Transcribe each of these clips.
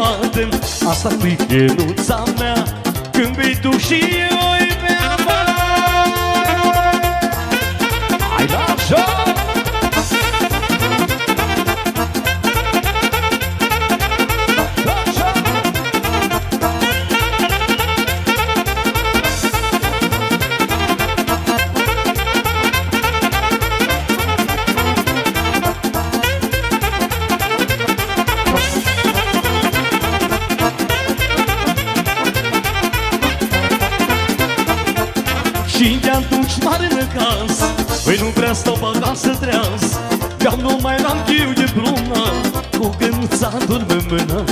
poate Asta-i chenuța mea Când vei tu și eu Că-am numai la chiu de plumă Cu gânuța dorm în mână.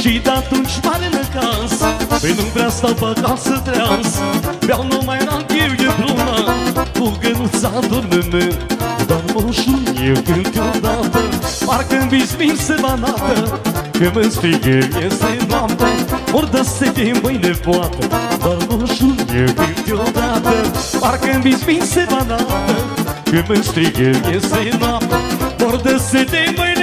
Și de atunci m-are năcas Păi nu vrea stau pe acasă treaz. Beau numai la chiu de plumă Cu gânuța dorm în mână. Dar moșul eu câteodată Parcă-mi vis vin se banată Că mă strigă este noapte Ori dă sete mâine poate. Dar moșul eu câteodată Parcă-mi vis vin se banată Că mă strigă este noapte Ori dă sete mâine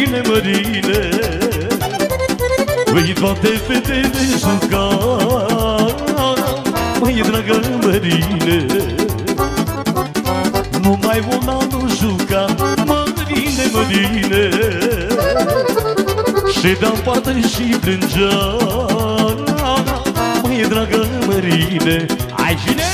Mărine, mărine? Îi toate fetele juca. Măi, dragă mărine Numai una nu juca. Mărine, mărine Ședea în pată și plângea. Măi, dragă mărine Ai generică!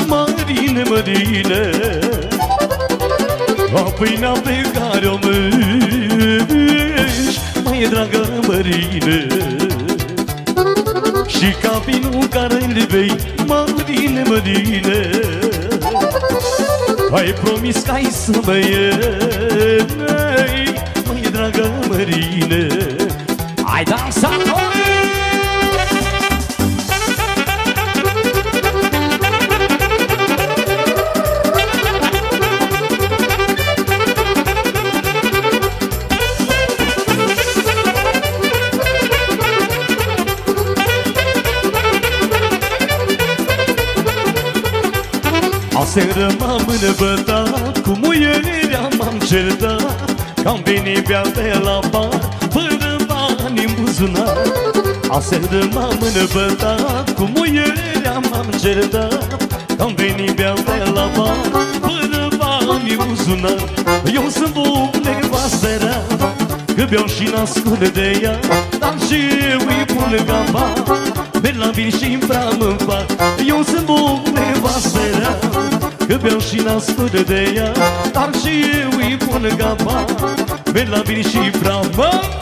Usuci, mărine, mărine La pâinea pe care o mânci, mai dragă mărine. Și ca vinul care îl bei, mărine, mărine Ai promis că ai să mă iei, Aseară m-am înăbătat Cu muierea m-am certat Că-am venit bea de la bar Fără bani în buzunar. Aseară m-am înăbătat Cu muierea m-am certat Că-am venit bea de la bar Fără bani în buzunar. Eu sunt bun nevastă rea Că beau și nascut de ea Dar și eu îi pun gamba Merg la vin și-mi prea mă fac Eu sunt bun nevastă rea Că beau și nascut de ea Dar și eu îi pun gamba Merg la vin și prea mă fac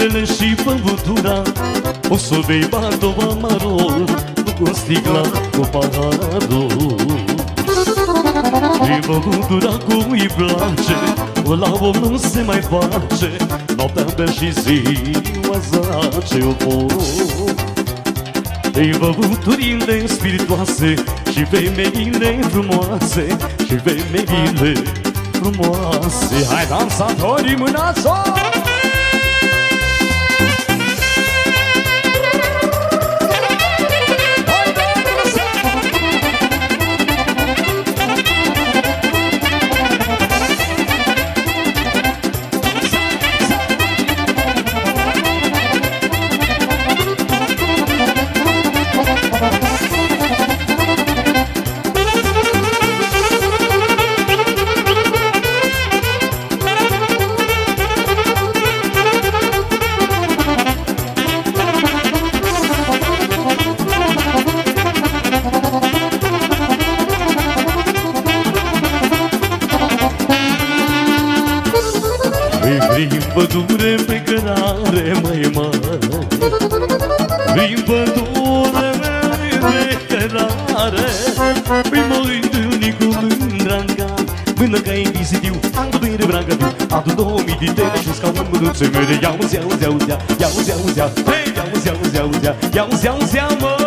bere și băutura O să bei bardul amarol Nu cu sticla, cu paharul Din băutura cu îi place La om nu se mai face. Noaptea bea și ziua zace o foc Din băuturile spiritoase Și femeile frumoase Și femeile frumoase Hai dansatori, mâna sos Primul în dranga Mână ca invisibil, am putere vraga tu Adu două mii din teme și scaun mânuțe mele Ia uzi, auzi, auzea, ia uzi, auzea Ia uzi, auzi, auzea, ia uzi, auzea, mă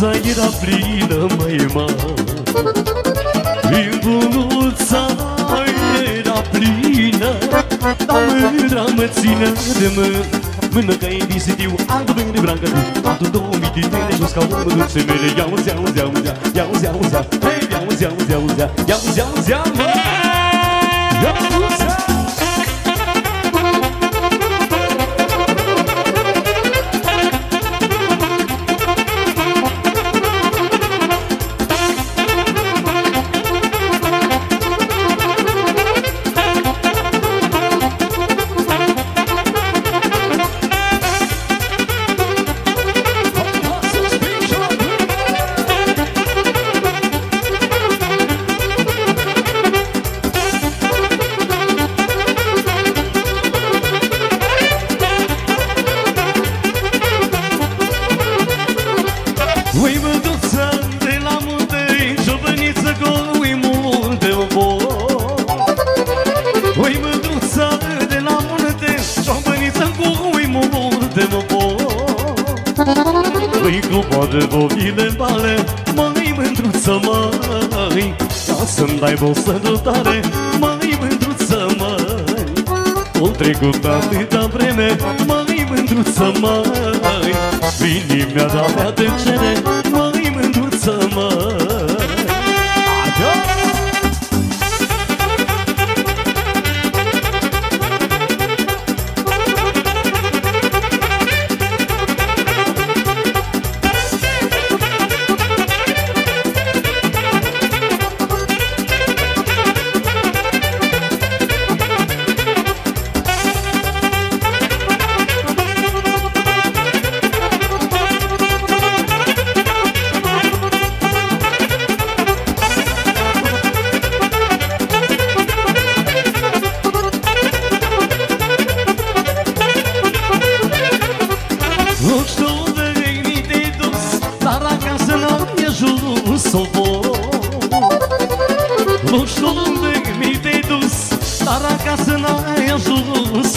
Zaira plină, măi, mă Imbunuța era plină Dar mâna mă țină de mână Mână că e disitiu, altul veni brancă Altul două mii din tine jos ca o mânuțe mele Ia uzi, ia uzi, ia uzi, ia uzi, ia uzi Ia uzi, ia uzi, ia uzi, ia uzi, ia uzi, ia uzi, ia uzi țară de la munte Ciobăniță cu uimul multe mă pot Îi coboară bovile male Măi mândruță măi. Ca să-mi dai o sărutare Măi mândruță măi. O trecut atâta vreme Măi mândruță măi. Inimea de-abia te cere Măi mândruță măi.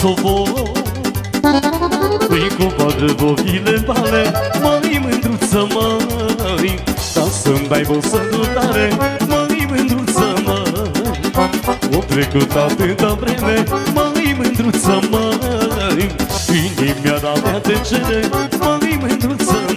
sovo Păi cu bărbovile male Măi mândruță, măi Da să-mi dai o sărutare Măi mândruță, măi O trecut atâta vreme mai mândruță, măi Inimea da mea te cere Măi mândruță, măi